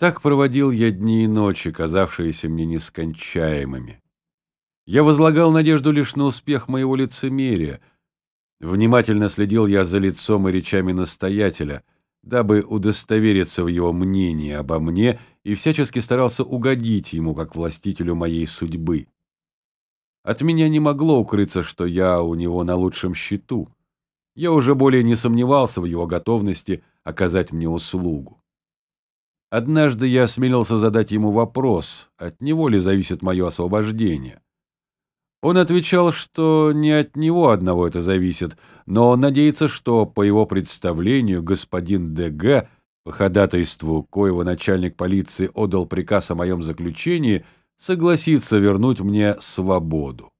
Так проводил я дни и ночи, казавшиеся мне нескончаемыми. Я возлагал надежду лишь на успех моего лицемерия. Внимательно следил я за лицом и речами настоятеля, дабы удостовериться в его мнении обо мне и всячески старался угодить ему, как властителю моей судьбы. От меня не могло укрыться, что я у него на лучшем счету. Я уже более не сомневался в его готовности оказать мне услугу. Однажды я осмелился задать ему вопрос, от него ли зависит мое освобождение. Он отвечал, что не от него одного это зависит, но он надеется, что, по его представлению, господин ДГ, по ходатайству, коего начальник полиции отдал приказ о моем заключении, согласится вернуть мне свободу.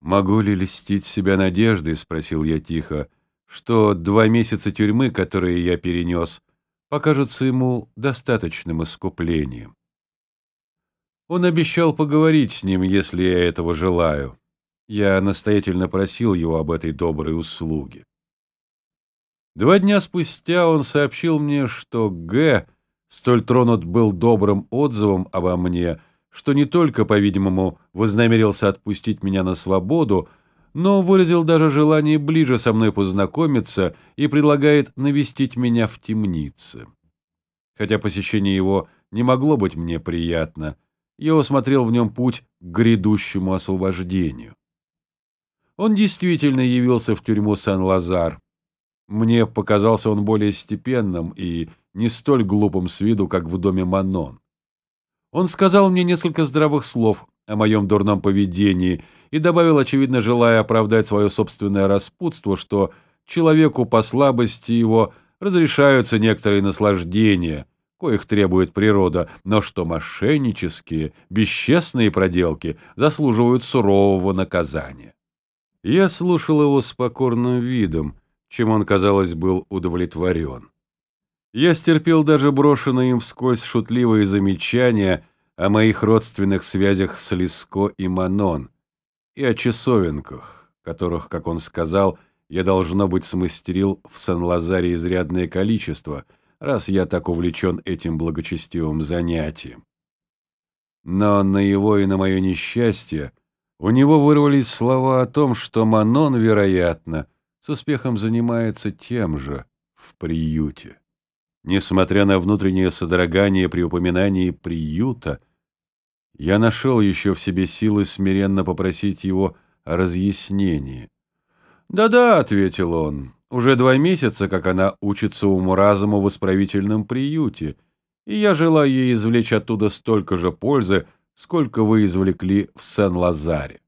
«Могу ли льстить себя надеждой?» — спросил я тихо, — что два месяца тюрьмы, которые я перенес, покажутся ему достаточным искуплением. Он обещал поговорить с ним, если я этого желаю. Я настоятельно просил его об этой доброй услуге. Два дня спустя он сообщил мне, что Г. столь тронут был добрым отзывом обо мне, что не только, по-видимому, вознамерился отпустить меня на свободу, но выразил даже желание ближе со мной познакомиться и предлагает навестить меня в темнице. Хотя посещение его не могло быть мне приятно, я усмотрел в нем путь к грядущему освобождению. Он действительно явился в тюрьму Сан-Лазар. Мне показался он более степенным и не столь глупым с виду, как в доме Манон. Он сказал мне несколько здравых слов о моем дурном поведении и добавил, очевидно, желая оправдать свое собственное распутство, что человеку по слабости его разрешаются некоторые наслаждения, коих требует природа, но что мошеннические, бесчестные проделки заслуживают сурового наказания. Я слушал его с покорным видом, чем он, казалось, был удовлетворен. Я стерпел даже брошенные им вскользь шутливые замечания о моих родственных связях с Лиско и Манон, и о часовенках, которых, как он сказал, я, должно быть, смастерил в Сан-Лазаре изрядное количество, раз я так увлечен этим благочестивым занятием. Но на его и на мое несчастье у него вырвались слова о том, что Манон, вероятно, с успехом занимается тем же в приюте. Несмотря на внутреннее содрогание при упоминании приюта, я нашел еще в себе силы смиренно попросить его о разъяснении. «Да-да», — ответил он, — «уже два месяца, как она учится уму-разуму в исправительном приюте, и я желаю ей извлечь оттуда столько же пользы, сколько вы извлекли в Сен-Лазаре».